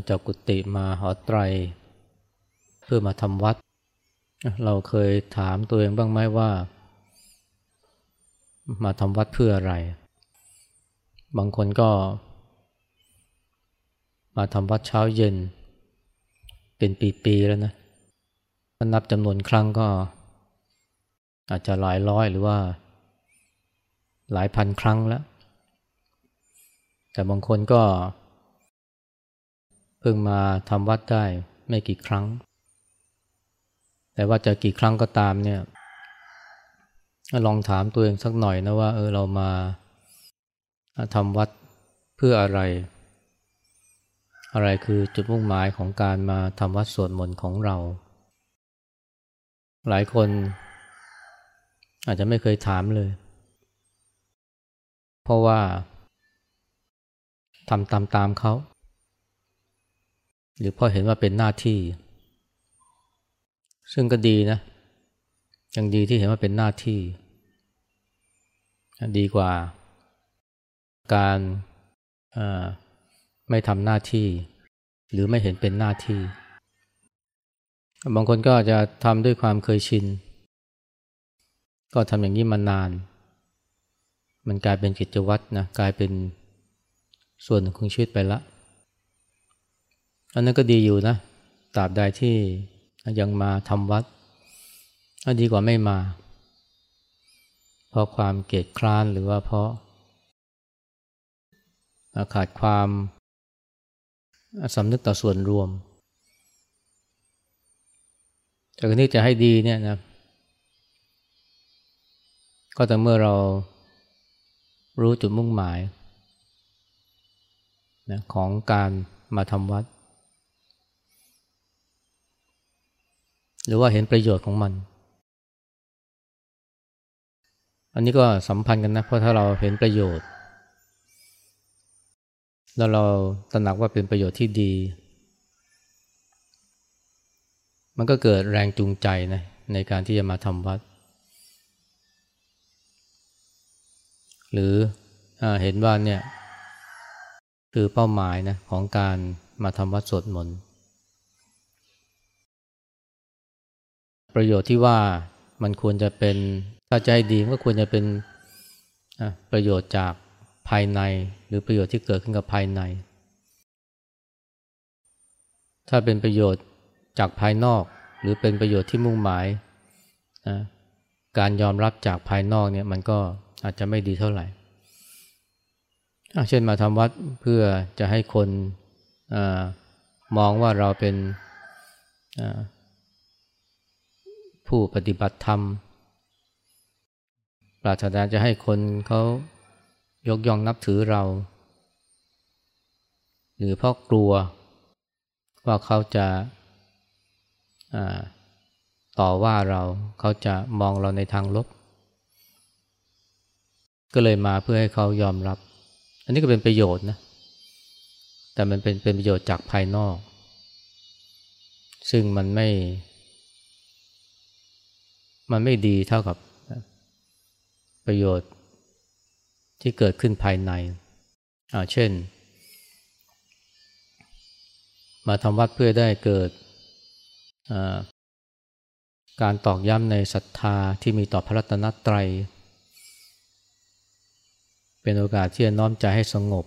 นจากกุฏิมาหอไตร เพื่อมาทำวัด เราเคยถามตัวเองบ้างไหมว่า มาทำวัดเพื่ออะไร บางคนก็ มาทำวัดเช้าเย็น เป็นปีๆแล้วนะถ้านับจำนวนครั้งก็ อาจจะหลายร้อยหรือว่า หลายพันครั้งแล้ว แต่บางคนก็ เพิ่งมาทำวัดได้ไม่กี่ครั้ง แต่ว่าจะกี่ครั้งก็ตามเนี่ย ลองถามตัวเองสักหน่อยนะว่าเออเรามาทำวัดเพื่ออะไร อะไรคือจุดมุ่งหมายของการมาทำวัดสวดมนต์ของเรา หลายคนอาจจะไม่เคยถามเลย เพราะว่าทำตามตามเขา หรือเพราะเห็นว่าเป็นหน้าที่ ซึ่งก็ดีนะยังดีที่เห็นว่าเป็นหน้าที่ ดีกว่า การไม่ทำหน้าที่ หรือไม่เห็นเป็นหน้าที่ บางคนก็จะทำด้วยความเคยชิน ก็ทำอย่างนี้มานาน มันกลายเป็นกิจวัตรนะกลายเป็นส่วนของชีวิตไปละ อันนั้นก็ดีอยู่นะตราบใดที่ยังมาทำวัดดีกว่าไม่มา เพราะความเกลียดคร้านหรือว่าเพราะขาดความสำนึกต่อส่วนรวมแต่กรณีจะให้ดีเนี่ยนะ ก็แต่เมื่อเรารู้จุดมุ่งหมายนะของการมาทำวัด หรือว่าเห็นประโยชน์ของมัน อันนี้ก็สัมพันธ์กันนะเพราะถ้าเราเห็นประโยชน์ แล้วเราตระหนักว่าเป็นประโยชน์ที่ดี มันก็เกิดแรงจูงใจนะในการที่จะมาทำวัด หรืออเห็นว่าเนี่ยคือเป้าหมายนะของการมาทำวัดสวดมนต์ ประโยชน์ที่ว่ามันควรจะเป็นถ้าใจดีก็ควรจะเป็นประโยชน์จากภายในหรือประโยชน์ที่เกิดขึ้นกับภายใน ถ้าเป็นประโยชน์จากภายนอก หรือเป็นประโยชน์ที่มุ่งหมายนะการยอมรับจากภายนอกเนี่ยมันก็อาจจะไม่ดีเท่าไหร่ เช่นมาทำวัดเพื่อจะให้คนอมองว่าเราเป็น ผู้ปฏิบัติธรรม ปรารถนาจะให้คนเขายกย่องนับถือเรา หรือเพราะกลัว ว่าเขาจะต่อว่าเราเขาจะมองเราในทางลบ ก็เลยมาเพื่อให้เขายอมรับ อันนี้ก็เป็นประโยชน์นะ แต่มันเป็นเป็นประโยชน์จากภายนอก ซึ่งมันไม่ มันไม่ดีเท่ากับประโยชน์ที่เกิดขึ้นภายใน เช่น มาทำวัดเพื่อได้เกิดการตอกย้ำในศรัทธาที่มีต่อพระรัตนตรัย เป็นโอกาสที่จะน้อมใจให้สงบ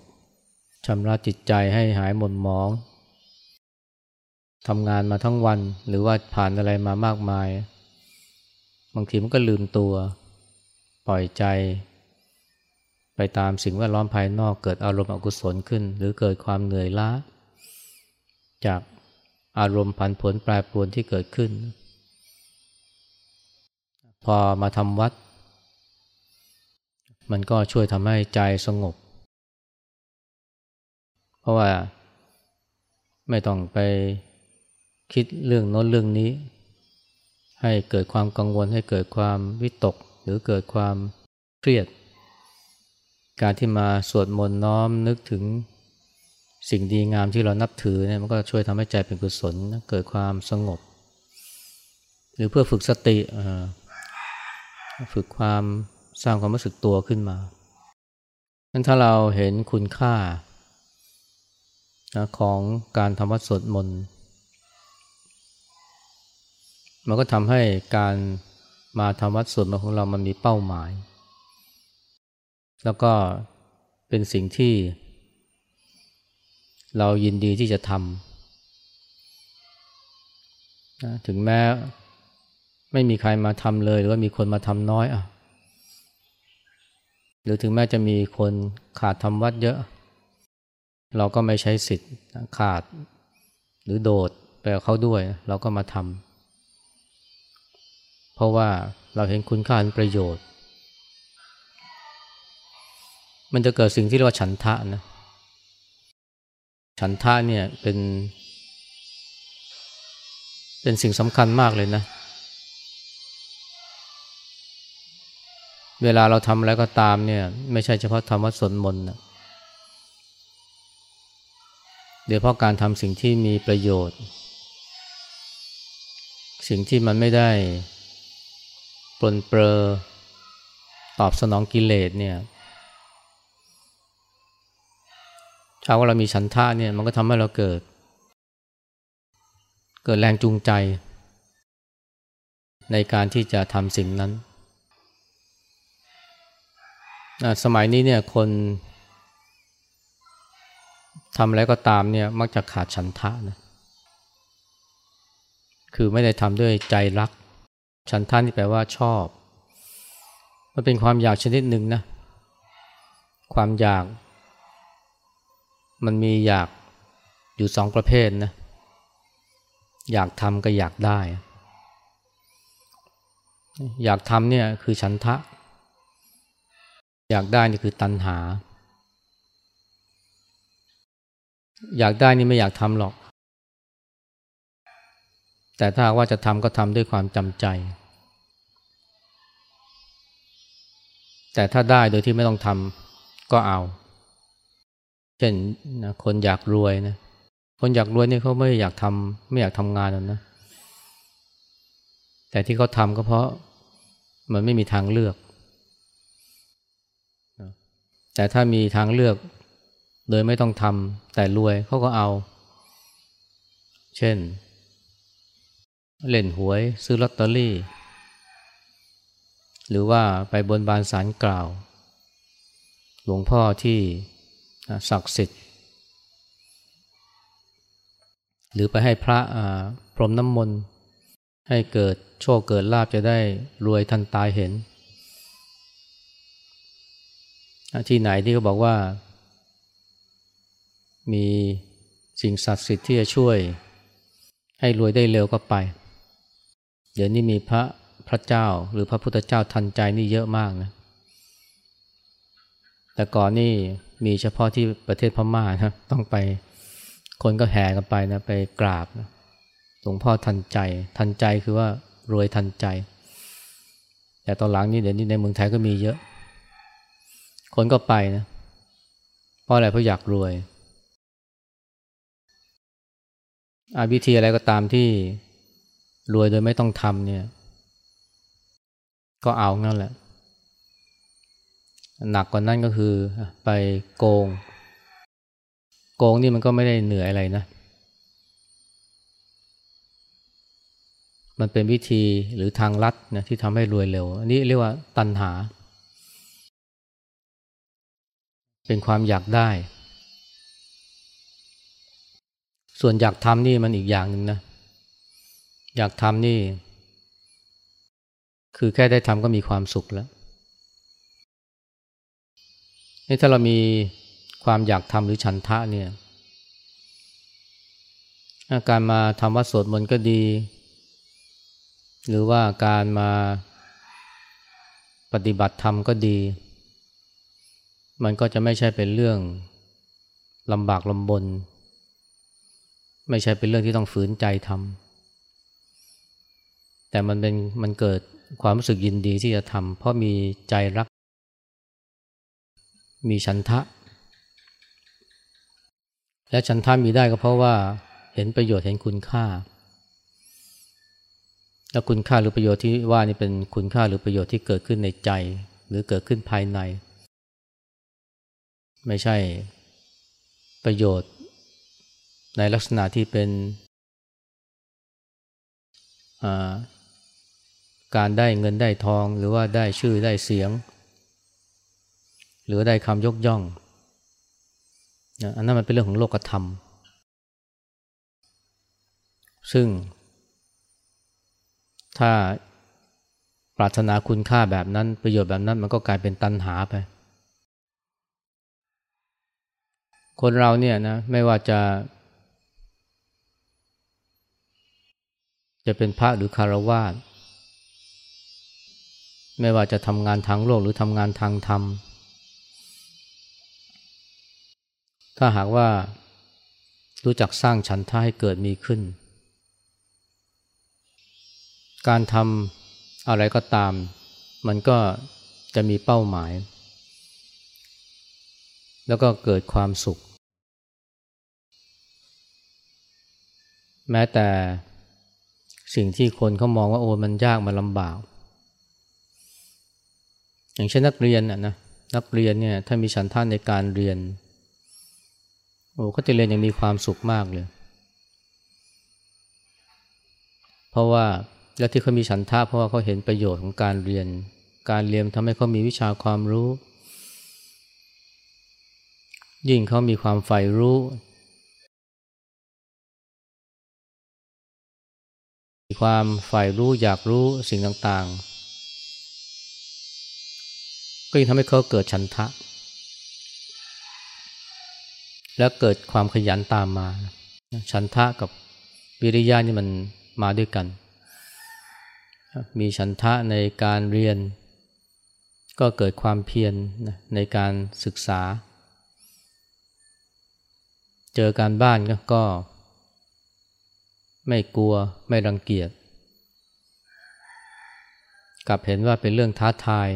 ชำระจิตใจให้หายหม่นหมองทำงานมาทั้งวันหรือว่าผ่านอะไรมามากมาย บางทีมันก็ลืมตัว ปล่อยใจ ไปตามสิ่งแวดล้อมภายนอกเกิดอารมณ์อกุศลขึ้น หรือเกิดความเหนื่อยล้า จากอารมณ์ผันผวนแปรปรวนที่เกิดขึ้น พอมาทำวัด มันก็ช่วยทำให้ใจสงบ เพราะว่าไม่ต้องไปคิดเรื่องโน้นเรื่องนี้ ให้เกิดความกังวลให้เกิดความวิตก หรือเกิดความเครียด การที่มาสวดมนต์น้อมนึกถึงสิ่งดีงามที่เรานับถือเนี่ยมันก็ช่วยทำให้ใจเป็นกุศลเกิดความสงบ หรือเพื่อฝึกสติฝึกความสร้างความรู้สึกตัวขึ้นมานั้นถ้าเราเห็นคุณค่านะของการทำวัดสวดมนต์ มันก็ทำให้การมาทำวัดสวดมนต์ของเรามันมีเป้าหมาย แล้วก็เป็นสิ่งที่ เรายินดีที่จะทำนะถึงแม้ไม่มีใครมาทำเลย หรือว่ามีคนมาทำน้อยอะหรือถึงแม้จะมีคนขาดทำวัดเยอะ เราก็ไม่ใช้สิทธิ์ขาด หรือโดดไปกับเขาด้วย เราก็มาทำ ราะว่าเราเห็นคุณค่าประโยชน์ มันจะเกิดสิ่งที่เรียกว่าฉันทะนะ ฉันทะเนี่ยเป็น เป็นสิ่งสำคัญมากเลยนะ เวลาเราทำอะไรก็ตามเนี่ย ไม่ใช่เฉพาะทำวัดสวดมนนะเดี๋ยวเพราะการทำสิ่งที่มีประโยชน์ สิ่งที่มันไม่ได้ ปลนเปลอตอบสนองกิเลสเนี่ยถ้าว่าเรามีฉันทะเนี่ยมันก็ทำให้เราเกิด เกิดแรงจูงใจ ในการที่จะทำสิ่งนั้น สมัยนี้เนี่ยคนทำอะไรก็ตามเนี่ยมักจะขาดฉันทะนะ คือไม่ได้ทำด้วยใจรัก ฉันทะนี่แปลว่าชอบ มันเป็นความอยากชนิดหนึ่งนะ ความอยาก มันมีอยากอยู่สองประเภทนะ อยากทำกับอยากได้ อยากทำเนี่ยคือฉันทะ อยากได้นี่คือตัณหา อยากได้นี่ไม่อยากทำหรอก แต่ถ้าว่าจะทำก็ทำด้วยความจำใจ แต่ถ้าได้โดยที่ไม่ต้องทำก็เอา เช่นนะคนอยากรวยนะคนอยากรวยนี่เขาไม่อยากทำไม่อยากทำงานหรอกนะ แต่ที่เขาทำก็เพราะมันไม่มีทางเลือก แต่ถ้ามีทางเลือกโดยไม่ต้องทำแต่รวยเขาก็เอา เช่น เล่นหวยซื้อลอตเตอรี่ หรือว่าไปบนบานสารกล่าว หลวงพ่อที่ศักดิ์สิทธิ์ หรือไปให้พระพรมน้ำมนต์ให้เกิดโชคเกิดลาบจะได้รวยทันตายเห็น ที่ไหนที่เขาบอกว่า มีสิ่งศักดิ์สิทธิ์ที่จะช่วยให้รวยได้เร็วก็ไป เดี๋ยวนี้มีพระพระเจ้าหรือพระพุทธเจ้าทันใจนี่เยอะมากนะ แต่ก่อนนี่มีเฉพาะที่ประเทศพม่านะต้องไปคนก็แห่กันไปนะไปกราบนะหลวงพ่อทันใจ ทันใจคือว่ารวยทันใจ แต่ตอนหลังนี่เดี๋ยวนี้ในเมืองไทยก็มีเยอะ คนก็ไปนะเพราะอะไรเพราะอยากรวยอาวิธีอะไรก็ตามที่ รวยโดยไม่ต้องทำเนี่ย ก็เอานั่นแหละ หนักกว่านั้นก็คือไปโกง โกงนี่มันก็ไม่ได้เหนื่อยอะไรนะ มันเป็นวิธีหรือทางลัดนะที่ทำให้รวยเร็ว อันนี้เรียกว่าตันหา เป็นความอยากได้ ส่วนอยากทำนี่มันอีกอย่างหนึ่งนะ อยากทำนี่ คือแค่ได้ทำก็มีความสุขแล้วนี่ถ้าเรามีความอยากทำหรือฉันทะเนี่ยการมาทำวัดสวดมนต์ก็ดี หรือว่าการมาปฏิบัติธรรมก็ดี มันก็จะไม่ใช่เป็นเรื่องลำบากลำบน ไม่ใช่เป็นเรื่องที่ต้องฝืนใจทำ แต่มันเป็นมันเกิดความรู้สึกยินดีที่จะทำเพราะมีใจรัก มีฉันทะ และฉันทะมีได้ก็เพราะว่าเห็นประโยชน์เห็นคุณค่า แล้วคุณค่าหรือประโยชน์ที่ว่านี่เป็นคุณค่าหรือประโยชน์ที่เกิดขึ้นในใจ หรือเกิดขึ้นภายใน ไม่ใช่ประโยชน์ในลักษณะที่เป็น การได้เงินได้ทอง หรือว่าได้ชื่อได้เสียง หรือได้คำยกย่องอันนั้นมันเป็นเรื่องของโลกธรรม ซึ่ง ถ้าปรารถนาคุณค่าแบบนั้นประโยชน์แบบนั้นมันก็กลายเป็นตันหาไป คนเราเนี่ยนะไม่ว่าจะ จะเป็นพระหรือคารวาส ไม่ว่าจะทำงานทางโลกหรือทำงานทางธรรม ถ้าหากว่ารู้จักสร้างฉันท่าให้เกิดมีขึ้น การทำอะไรก็ตาม มันก็จะมีเป้าหมาย แล้วก็เกิดความสุข แม้แต่สิ่งที่คนเขามองว่าโอ้มันยากมันลำบาก อย่างเช่นนักเรียนนะนะนักเรียนเนี่ยถ้ามีฉันท่านในการเรียนโอ้ก็จะเรียนอย่างมีความสุขมากเลย เพราะว่าแล้วที่เขามีฉันท่าเพราะว่าเขาเห็นประโยชน์ของการเรียน การเรียนทำให้เขามีวิชาความรู้ ยิ่งเขามีความใฝ่รู้มีความใฝ่รู้อยากรู้สิ่งต่างๆ ก็ยิ่งทำให้เขาเกิดฉันทะ แล้วเกิดความขยันตามมา ฉันทะกับวิริยะนี่มันมาด้วยกัน มีฉันทะในการเรียน ก็เกิดความเพียรในการศึกษา เจอการบ้านก็ ไม่กลัวไม่รังเกียจกลับเห็นว่าเป็นเรื่องท้าทาย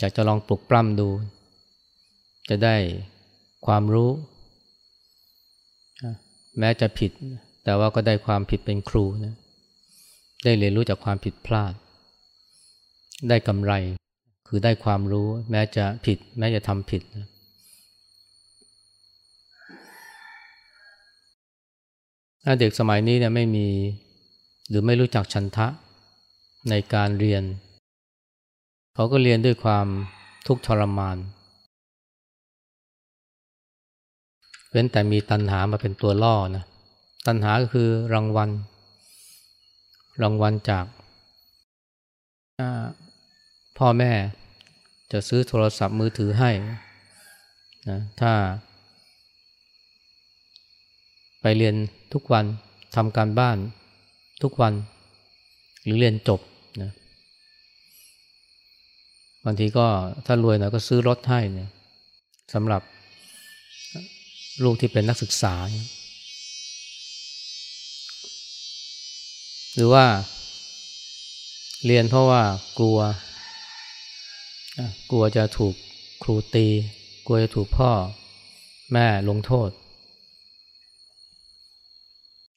อยากจะลองปลุกปล้ำดู จะได้ความรู้ แม้จะผิด แต่ว่าก็ได้ความผิดเป็นครูนะได้เรียนรู้จากความผิดพลาด ได้กำไร คือได้ความรู้ แม้จะผิด แม้จะทำผิดนะเด็กสมัยนี้เนี่ยไม่มีหรือไม่รู้จักชันทะในการเรียน เขาก็เรียนด้วยความทุกข์ทรมานเว้นแต่มีตัณหามาเป็นตัวล่อนะตัณหาก็คือรางวัล รางวัลจากพ่อแม่จะซื้อโทรศัพท์มือถือให้นะถ้า ไปเรียนทุกวันทำการบ้านทุกวัน หรือเรียนจบ บางทีก็ถ้ารวยหน่อยก็ซื้อรถให้เนี่ยสำหรับลูกที่เป็นนักศึกษา หรือว่า เรียนเพราะว่ากลัว กลัวจะถูกครูตี กลัวจะถูกพ่อแม่ลงโทษ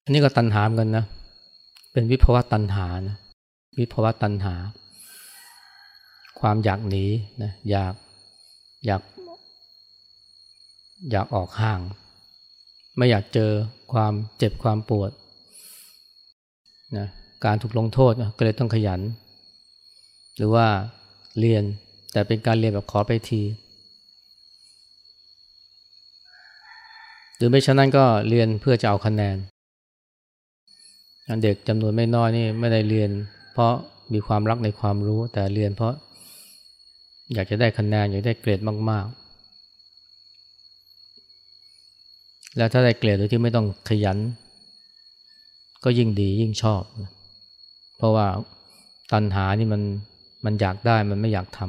อันนี้ก็ตันหามกันนะ เป็นวิภวะตันหานะวิภวะตันหา ความอยากหนีนะอยากอยาก อยากออกห่าง ไม่อยากเจอความเจ็บความปวดนะการถูกลงโทษก็เลยต้องขยัน หรือว่าเรียนแต่เป็นการเรียนแบบขอไปที หรือไม่ฉะนั้นก็เรียนเพื่อจะเอาคะแนนเด็กจำนวนไม่น้อยนี่ไม่ได้เรียน เพราะมีความรักในความรู้แต่เรียนเพราะ อยากจะได้คะแนนอยากได้เกรดมาก ๆ แล้วถ้าได้เกรดโดยที่ไม่ต้องขยัน ก็ยิ่งดียิ่งชอบ เพราะว่าตัณหานี่มันมันอยากได้มันไม่อยากทำ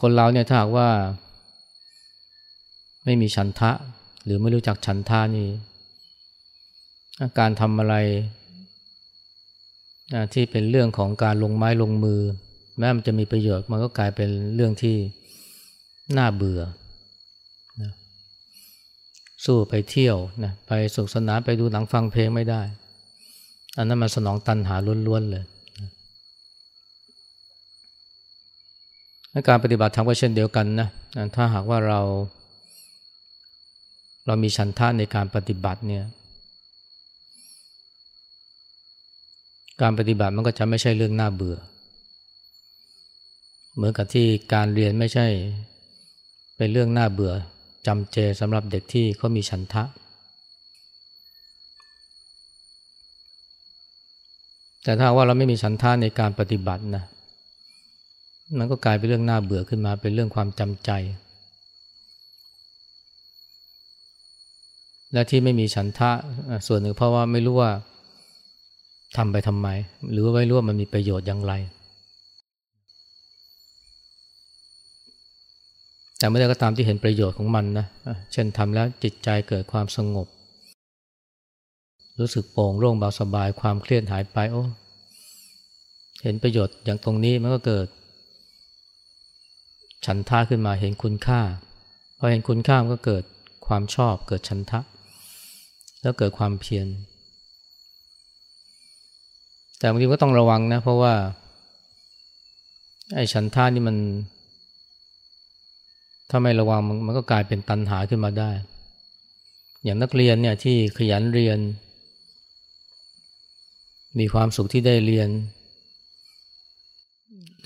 คนเราเนี่ยถ้าหากว่าไม่มีฉันทะ หรือไม่รู้จักฉันทานี่ การทำอะไร ที่เป็นเรื่องของการลงไม้ลงมือ แม้มันจะมีประโยชน์มันก็กลายเป็นเรื่องที่น่าเบื่อนะสู้ไปเที่ยวนะไปสุขสนานไปดูหนังฟังเพลงไม่ได้ อันนั้นมันสนองตันหาล้วนๆเลยการปฏิบัติธรรมก็เช่นเดียวกันนะ ถ้าหากว่าเรา เรามีฉันทะในการปฏิบัติเนี่ย การปฏิบัติมันก็จะไม่ใช่เรื่องน่าเบื่อ เหมือนกับที่การเรียนไม่ใช่เป็นเรื่องน่าเบื่อจำเจสำหรับเด็กที่เขามีฉันทะ แต่ถ้าว่าเราไม่มีฉันทะในการปฏิบัตินะมันก็กลายเป็นเรื่องน่าเบื่อขึ้นมาเป็นเรื่องความจำใจ และที่ไม่มีฉันทะส่วนหนึ่งเพราะว่าไม่รู้ว่า ทำไปทำไม หรือว่าไม่รู้ว่ามันมีประโยชน์อย่างไร แต่ไม่ได้ก็ตามที่เห็นประโยชน์ของมันนะ เช่นทำแล้วจิตใจเกิดความสงบ รู้สึกโปร่งโล่งเบาสบายความเครียดหายไปโอ้เห็นประโยชน์อย่างตรงนี้มันก็เกิด ฉันทะขึ้นมาเห็นคุณค่าพอเห็นคุณค่ามันก็เกิดความชอบเกิดฉันทะ แล้วเกิดความเพียร แต่บางทีก็ต้องระวังนะ เพราะว่า ไอ้ฉันท่านี่มัน ถ้าไม่ระวังมันก็กลายเป็นตันหาขึ้นมาได้ อย่างนักเรียนเนี่ยที่ขยันเรียน มีความสุขที่ได้เรียน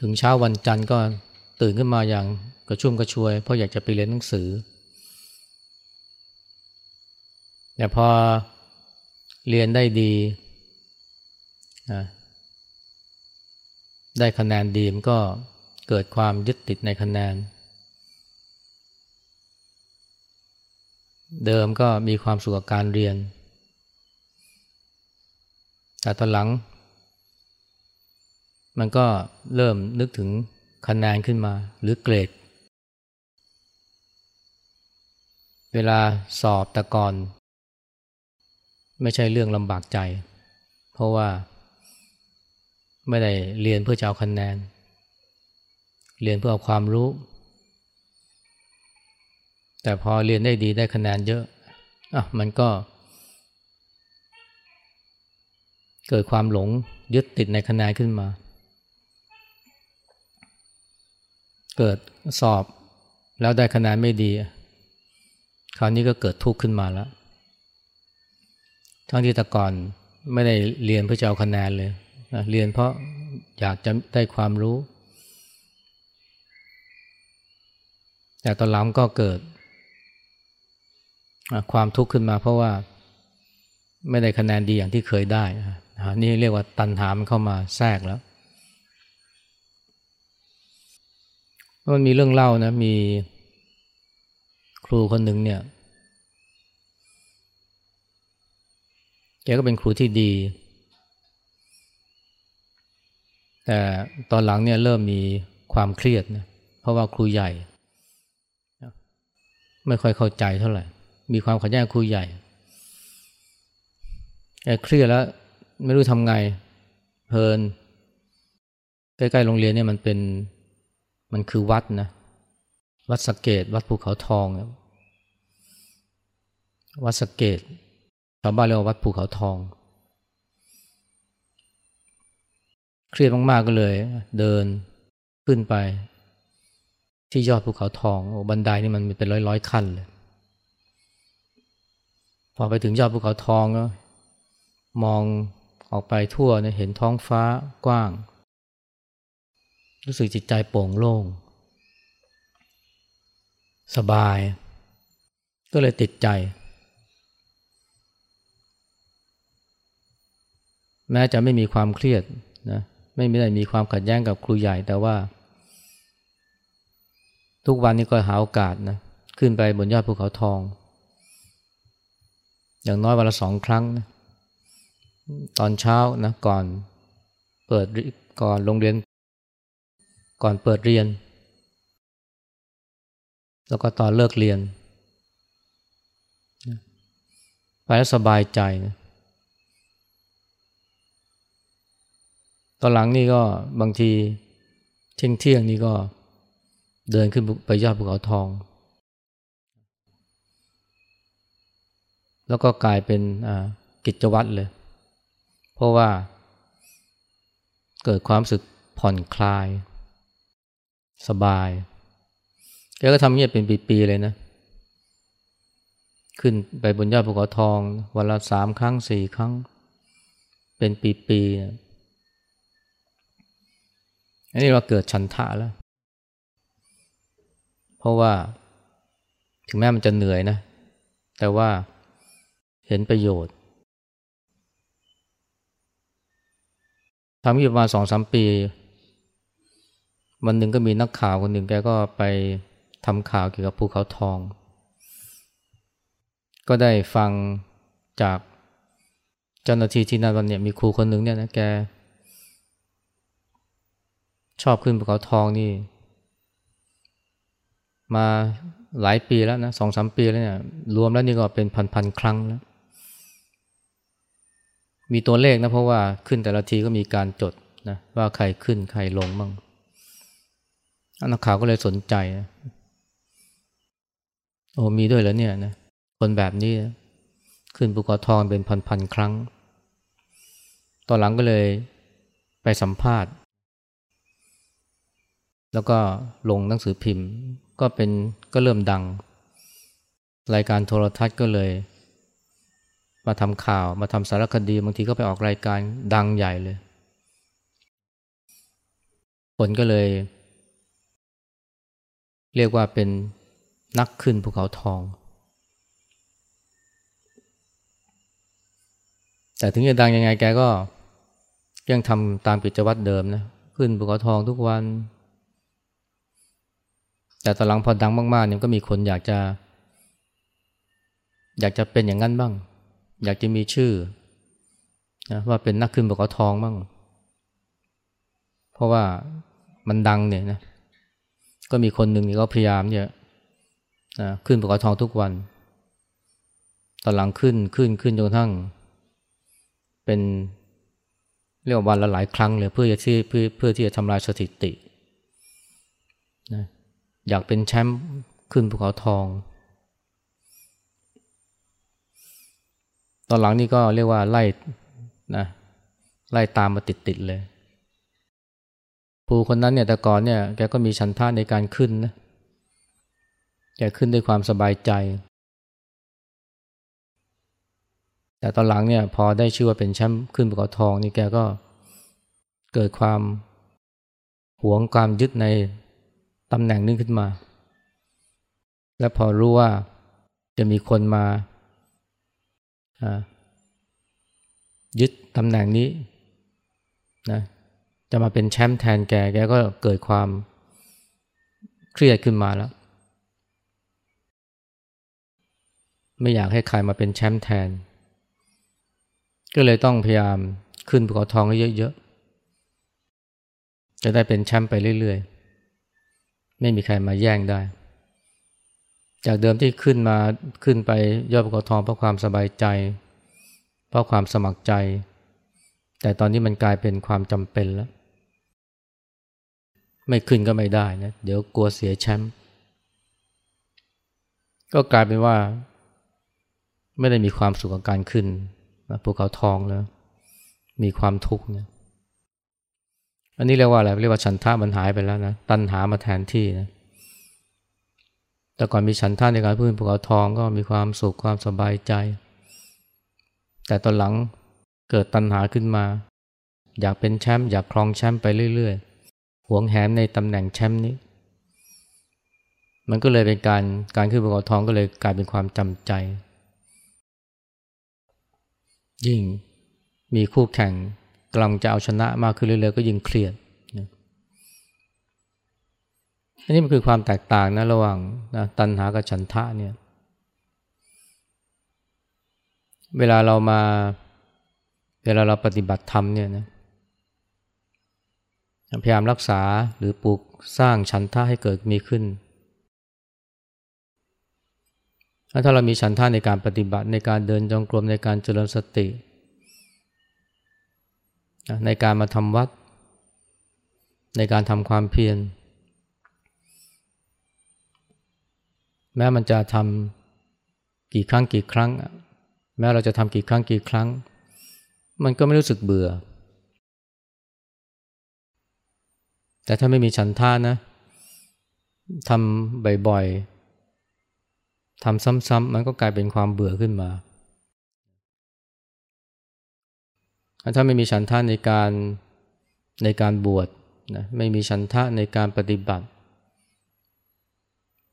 ถึงเช้าวันจันทร์ก็ตื่นขึ้นมาอย่างกระชุ่มกระชวย เพราะอยากจะไปเรียนหนังสือแต่พอเรียนได้ดี ได้คะแนนดีมก็เกิดความยึดติดในคะแนน เดิมก็มีความสุขกับการเรียน แต่ตอนหลัง มันก็เริ่มนึกถึงคะแนนขึ้นมาหรือเกรด เวลาสอบแต่ก่อน ไม่ใช่เรื่องลำบากใจ เพราะว่า ไม่ได้เรียนเพื่อจะเอาคะแนน เรียนเพื่อเอาความรู้ แต่พอเรียนได้ดีได้คะแนนเยอะอะมันก็ เกิดความหลงยึดติดในคะแนนขึ้นมา เกิดสอบแล้วได้คะแนนไม่ดี คราวนี้ก็เกิดทุกข์ขึ้นมาแล้ว ทั้งที่แต่ก่อนไม่ได้เรียนเพื่อจะเอาคะแนนเลย เรียนเพราะอยากจะได้ความรู้ แต่ตอนหลังก็เกิด ความทุกข์ขึ้นมาเพราะว่าไม่ได้คะแนนดีอย่างที่เคยได้ นี่เรียกว่าตันหามันเข้ามาแทรกแล้วมันมีเรื่องเล่านะมีครูคนหนึ่งเนี่ยแกก็เป็นครูที่ดี แต่ตอนหลังเนี่ยเริ่มมีความเครียดนะเพราะว่าครูใหญ่ ไม่ค่อยเข้าใจเท่าไหร่ มีความขัดแย้งครูใหญ่แอเครียดแล้วไม่รู้ทำไงเพลินใกล้ๆโรงเรียนเนี่ยมันเป็นมันคือวัดนะวัดสเกต วัดภูเขาทอง วัดสเกตชาวบ้านเรียกว่าวัดภูเขาทอง เครียดมาก ๆ ก็เลย เดินขึ้นไป ที่ยอดภูเขาทองโอ้บันไดนี่มันเป็นร้อยๆขั้นเลยพอไปถึงยอดภูเขาทองก็มองออกไปทั่วเนี่ยเห็นท้องฟ้ากว้าง รู้สึกจิตใจโปร่งโล่ง สบาย ก็เลยติดใจ แม้จะไม่มีความเครียดนะ ไม่ได้มีความขัดแย้งกับครูใหญ่แต่ว่า ทุกวันนี้ก็หาโอกาสนะขึ้นไปบนยอดภูเขาทอง อย่างน้อยวันละสองครั้งนะตอนเช้านะก่อนเปิดก่อนโรงเรียน ก่อนเปิดเรียน แล้วก็ตอนเลิกเรียน ไปแล้วสบายใจนะ ตอนหลังนี่ก็บางทีเที่ยงเที่ยงนี่ก็เดินขึ้นไปยอดภูเขาทอง แล้วก็กลายเป็นกิจวัตรเลย เพราะว่าเกิดความสึกผ่อนคลาย สบาย แกก็ทำเงียบเป็นปีๆเลยนะ ขึ้นไปบนยอดภูเขาทองวันละสามครั้งสี่ครั้ง เป็นปีๆนะ อันนี้เราเกิดชันทะแล้ว เพราะว่าถึงแม้มันจะเหนื่อยนะ แต่ว่าเห็นประโยชน์ทำอยู่ประมาณสองสามปี วันหนึ่งก็มีนักข่าวคนหนึ่งแกก็ไปทำข่าวเกี่ยวกับภูเขาทอง ก็ได้ฟังจากเจ้าหน้าที่ที่นั่นวันเนี้มีครูคนหนึ่งเนี่ยนะแก ชอบขึ้นภูเขาทองนี่ มาหลายปีแล้วนะสองสามปีแล้วเนี่ย รวมแล้วนี่ก็เป็นพันๆครั้งแล้ว มีตัวเลขนะเพราะว่าขึ้นแต่ละทีก็มีการจดนะว่าใครขึ้นใครลงบ้างนักข่าวก็เลยสนใจนะโอ้มีด้วยแล้วเนี่ยนะคนแบบนี้นะขึ้นภูเขาทองเป็นพันๆครั้ง ตอนหลังก็เลยไปสัมภาษณ์ แล้วก็ลงหนังสือพิมพ์ ก็เป็นก็เริ่มดัง รายการโทรทัศน์ก็เลย มาทำข่าวมาทำสารคดีบางทีก็ไปออกรายการดังใหญ่เลยผลก็เลย เรียกว่าเป็นนักขึ้นภูเขาทอง แต่ถึงจะดังยังไงแกก็ยังทำตามกิจวัตรเดิมนะ ขึ้นภูเขาทองทุกวัน แต่ตอนหลังพอดังมากๆเนี่ยก็มีคนอยากจะ อยากจะเป็นอย่างนั้นบ้าง อยากจะมีชื่อนะว่าเป็นนักขึ้นบกทองบ้าง เพราะว่ามันดังเนี่ยนะก็มีคนหนึ่งนี่ก็พยายามเนี่ยนะขึ้นบกทองทุกวัน ตอนหลังขึ้นขึ้นขึ้นจนกระทั่ง เป็นเรียกว่าวันละหลายครั้งเลยเพื่อที่เพื่อเพื่อที่จะทำลายสถิตินะ อยากเป็นแชมป์ขึ้นภูเขาทอง ตอนหลังนี่ก็เรียกว่าไล่นะไล่ตามมาติดๆเลยภูคนนั้นเนี่ยแต่ก่อนเนี่ยแกก็มีชันท่าในการขึ้นนะแกขึ้นด้วยความสบายใจ แต่ตอนหลังเนี่ยพอได้ชื่อว่าเป็นแชมป์ขึ้นภูเขาทองนี่แกก็เกิดความหวงความยึดใน ตำแหน่งนึงขึ้นมา และพอรู้ว่าจะมีคนมายึดตำแหน่งนี้นะจะมาเป็นแชมป์แทนแก แกก็เกิดความเครียดขึ้นมาแล้ว ไม่อยากให้ใครมาเป็นแชมป์แทน ก็เลยต้องพยายามขึ้นภูเขาทองให้เยอะๆ จะได้เป็นแชมป์ไปเรื่อยๆ ไม่มีใครมาแย่งได้ จากเดิมที่ขึ้นมาขึ้นไปยอดภูเขาทองเพราะความสบายใจ เพราะความสมัครใจ แต่ตอนนี้มันกลายเป็นความจำเป็นแล้ว ไม่ขึ้นก็ไม่ได้นะเดี๋ยวกลัวเสียแชมป์ก็กลายเป็นว่า ไม่ได้มีความสุขกับการขึ้นภูเขาทองแล้ว มีความทุกข์เนี่ย อันนี้เรียกว่าอะไรเรียกว่าฉันท่ามันหายไปแล้วนะตัณหามาแทนที่นะแต่ก่อนมีฉันท่าในการพื้นภูเขาทองก็มีความสุขความสบายใจ แต่ตอนหลังเกิดตัณหาขึ้นมา อยากเป็นแชมป์อยากครองแชมป์ไปเรื่อยๆหวงแหนในตำแหน่งแชมป์นี้ มันก็เลยเป็นการการขึ้นภูเขาทองก็เลยกลายเป็นความจำใจ ยิ่งมีคู่แข่ง กำลังจะเอาชนะมากขึ้นเรื่อยๆก็ยิ่งเครียดนะอันนี้มันคือความแตกต่างนะระหว่างนะตัณหากับฉันทะเนี่ยเวลาเรามาเวลาเราปฏิบัติธรรมเนี่ยนะพยายามรักษาหรือปลูกสร้างฉันทะให้เกิดมีขึ้น ถ้าเรามีฉันทะในการปฏิบัติในการเดินจงกรมในการเจริญสติ ในการมาทำวัด ในการทำความเพียร แม้มันจะทำกี่ครั้งกี่ครั้ง แม้เราจะทำกี่ครั้งกี่ครั้ง มันก็ไม่รู้สึกเบื่อ แต่ถ้าไม่มีฉันท่านะทำบ่อยๆทำซ้ำๆมันก็กลายเป็นความเบื่อขึ้นมา ถ้าไม่มีฉันทะในการในการบวชนะไม่มีฉันทะในการปฏิบัติ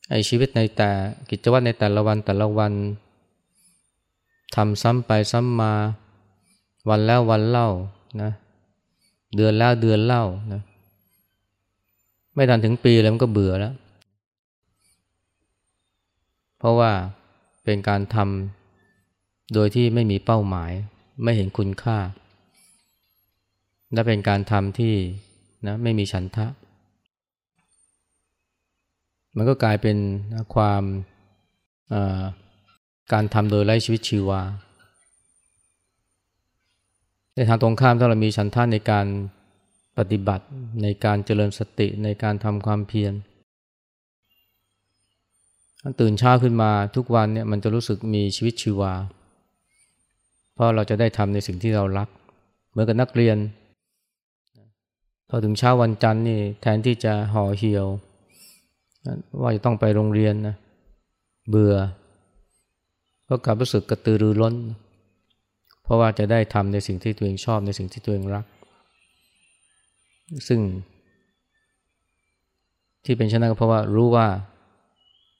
ไอชีวิตในแต่กิจวัตรในแต่ละวันแต่ละวันทำซ้ำไปซ้ำมา วันแล้ววันเล่านะเดือนแล้วเดือนเล่านะไม่ทันถึงปีแล้วมันก็เบื่อแล้ว เพราะว่าเป็นการทำโดยที่ไม่มีเป้าหมายไม่เห็นคุณค่า และเป็นการทำที่นะไม่มีฉันทะ มันก็กลายเป็นความการทำโดยไร้ชีวิตชีวา ในทางตรงข้ามถ้าเรามีฉันทะในการปฏิบัติในการเจริญสติในการทำความเพียรตื่นเช้าขึ้นมาทุกวันเนี่ยมันจะรู้สึกมีชีวิตชีวา เพราะเราจะได้ทำในสิ่งที่เรารัก เหมือนกับนักเรียน พอถึงเช้าวันจันทร์นี่แทนที่จะห่อเหี่ยว ว่าจะต้องไปโรงเรียนนะเบื่อ ก็กลับรู้สึกกระตือรือร้น เพราะว่าจะได้ทำในสิ่งที่ตัวเองชอบในสิ่งที่ตัวเองรัก ซึ่ง ที่เป็นเช่นนั้นก็เพราะว่ารู้ว่า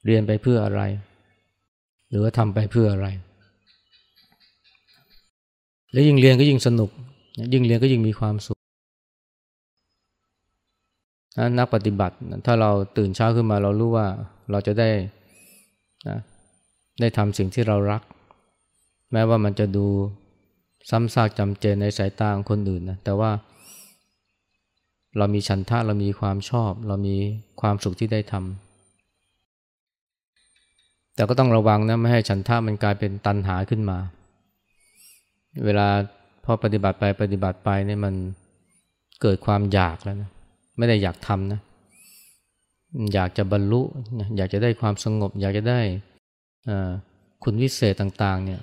เรียนไปเพื่ออะไร หรือว่าทำไปเพื่ออะไร และยิ่งเรียนก็ยิ่งสนุก ยิ่งเรียนก็ยิ่งมีความสุข นักปฏิบัติ ถ้าเราตื่นเช้าขึ้นมาเรารู้ว่าเราจะได้นะได้ทำสิ่งที่เรารัก แม้ว่ามันจะดูซ้ำซากจำเจในสายตาของคนอื่นนะแต่ว่า เรามีฉันทะเรามีความชอบ เรามีความสุขที่ได้ทำแต่ก็ต้องระวังนะไม่ให้ฉันทะมันกลายเป็นตันหาขึ้นมา เวลาพอปฏิบัติไปปฏิบัติไปเนี่ยมันเกิดความอยากแล้วนะ ไม่ได้อยากทำนะ อยากจะบรรลุอยากจะได้ความสงบ อยากจะได้คุณวิเศษต่างๆ เนี่ย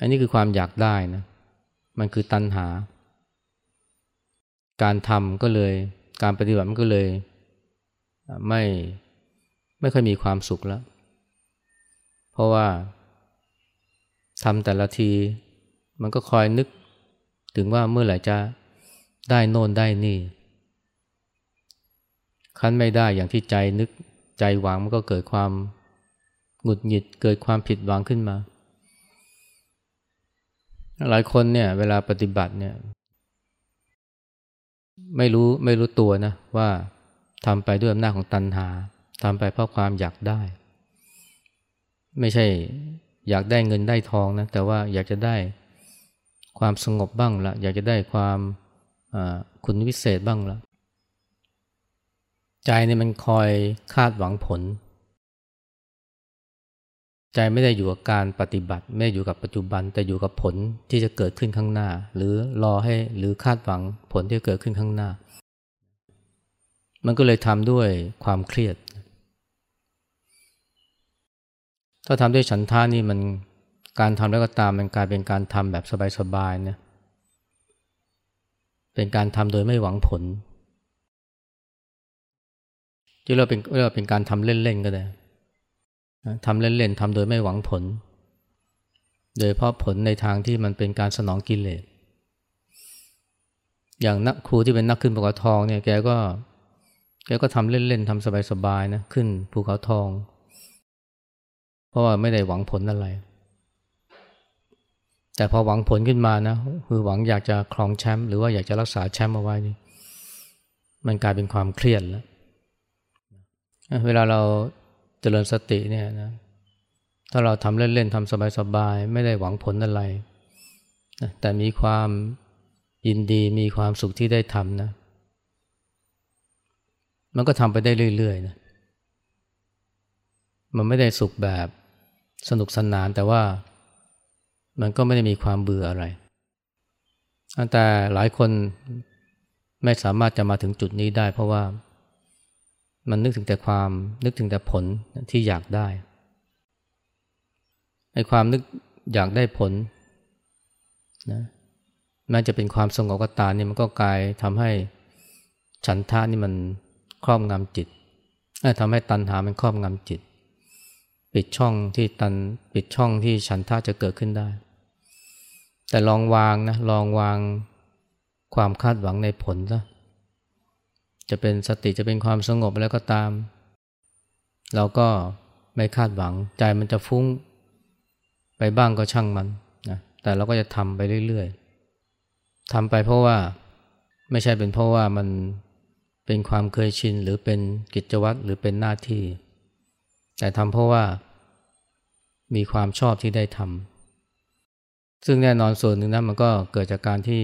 อันนี้คือความอยากได้นะ มันคือตัณหา การทำก็เลย การปฏิบัติมันก็เลย ไม่ไม่ค่อยมีความสุขแล้ว เพราะว่าทำแต่ละที มันก็คอยนึกถึงว่าเมื่อไหร่จะได้โน่นได้นี่ คั้นไม่ได้อย่างที่ใจนึกใจหวังมันก็เกิดความหงุดหงิดเกิดความผิดหวังขึ้นมา หลายคนเนี่ยเวลาปฏิบัติเนี่ยไม่รู้ไม่รู้ตัวนะว่าทำไปด้วยอำนาจของตัณหาทำไปเพราะความอยากได้ ไม่ใช่อยากได้เงินได้ทองนะแต่ว่าอยากจะได้ความสงบบ้างละอยากจะได้ความคุณวิเศษบ้างละ ใจนี่มันคอยคาดหวังผล ใจไม่ได้อยู่กับการปฏิบัติ ไม่ได้อยู่กับปัจจุบัน แต่อยู่กับผลที่จะเกิดขึ้นข้างหน้า หรือรอให้หรือคาดหวังผลที่จะเกิดขึ้นข้างหน้า มันก็เลยทำด้วยความเครียด ถ้าทำด้วยฉันท่านี่มันการทำแล้วก็ตามมันกลายเป็นการทำแบบสบายๆเนี่ยเป็นการทำโดยไม่หวังผล ที่เราเป็นเราเป็นการทำเล่นๆก็ได้ทำเล่นๆทำโดยไม่หวังผล โดยเพราะผลในทางที่มันเป็นการสนองกิเลสอย่างนักครูที่เป็นนักขึ้นภูเขาทองเนี่ยแกก็แกก็ทำเล่นๆทำสบายๆนะขึ้นภูเขาทอง เพราะว่าไม่ได้หวังผลอะไร แต่พอหวังผลขึ้นมานะคือหวังอยากจะครองแชมป์หรือว่าอยากจะรักษาแชมป์เอาไว้นี่มันกลายเป็นความเครียดแล้ว เวลาเราเจริญสติเนี่ยนะถ้าเราทำเล่นๆทำสบายๆไม่ได้หวังผลอะไรนะแต่มีความยินดีมีความสุขที่ได้ทำนะ มันก็ทำไปได้เรื่อยๆนะมันไม่ได้สุขแบบสนุกสนานแต่ว่ามันก็ไม่ได้มีความเบื่ออะไร แต่หลายคนไม่สามารถจะมาถึงจุดนี้ได้เพราะว่า มันนึกถึงแต่ความนึกถึงแต่ผลที่อยากได้ไอ้ความนึกอยากได้ผลนะแม้จะเป็นความสงบก็ตามนี่ยมันก็กลายทำให้ฉันทะนี่มันครอบงำจิตทำให้ตัณหามันครอบงำจิต ปิดช่องที่ตันปิดช่องที่ฉันท่าจะเกิดขึ้นได้ แต่ลองวางนะลองวางความคาดหวังในผลซะ จะเป็นสติจะเป็นความสงบแล้วก็ตาม เราก็ไม่คาดหวังใจมันจะฟุ้งไปบ้างก็ช่างมันนะแต่เราก็จะทำไปเรื่อยๆทำไปเพราะว่าไม่ใช่เป็นเพราะว่ามันเป็นความเคยชินหรือเป็นกิจวัตรหรือเป็นหน้าที่ แต่ทำเพราะว่ามีความชอบที่ได้ทำซึ่งแน่นอนส่วนหนึ่งนะมันก็เกิดจากการที่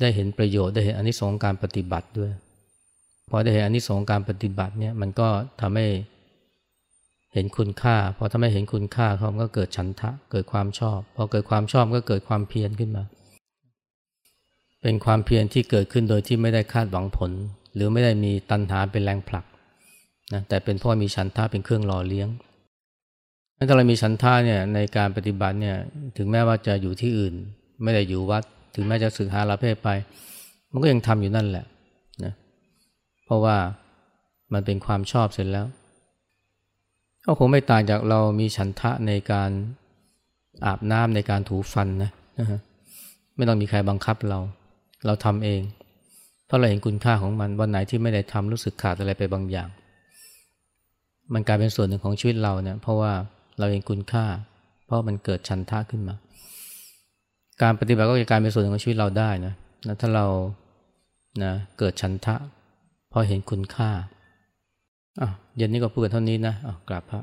ได้เห็นประโยชน์ได้เห็นอนิสงส์การปฏิบัติด้วย พอได้เห็นอนิสงส์การปฏิบัติเนี่ยมันก็ทำให้เห็นคุณค่าพอทำให้เห็นคุณค่าเขาก็เกิดฉันทะเกิดความชอบพอเกิดความชอบก็เกิดความเพียรขึ้นมา เป็นความเพียรที่เกิดขึ้นโดยที่ไม่ได้คาดหวังผล หรือไม่ได้มีตัณหาเป็นแรงผลักนะแต่เป็นเพราะมีฉันทะเป็นเครื่องหล่อเลี้ยงถ้าเรามีฉันทะเนี่ยในการปฏิบัติเนี่ยถึงแม้ว่าจะอยู่ที่อื่น ไม่ได้อยู่วัด ถึงแม้จะศึกษาลาเพศไป มันก็ยังทำอยู่นั่นแหละ ราะว่ามันเป็นความชอบเสร็จแล้ว ก็คงไม่ต่างจากเรามีฉันทะในการอาบน้ำในการถูฟันนะไม่ต้องมีใครบังคับเรา เราทำเอง เพราะเราเห็นคุณค่าของมันวันไหนที่ไม่ได้ทำรู้สึกขาดอะไรไปบางอย่าง มันกลายเป็นส่วนหนึ่งของชีวิตเราเนี่ยเพราะว่าเราเห็นคุณค่า เพราะมันเกิดฉันทะขึ้นมา การปฏิบัติก็จะกลายเป็นส่วนหนึ่งของชีวิตเราได้นะนะถ้าเรานะเกิดฉันทะ เพราะเห็นคุณค่าอะเย็นนี้ก็พูดกันเท่านี้นะอะกลับพระ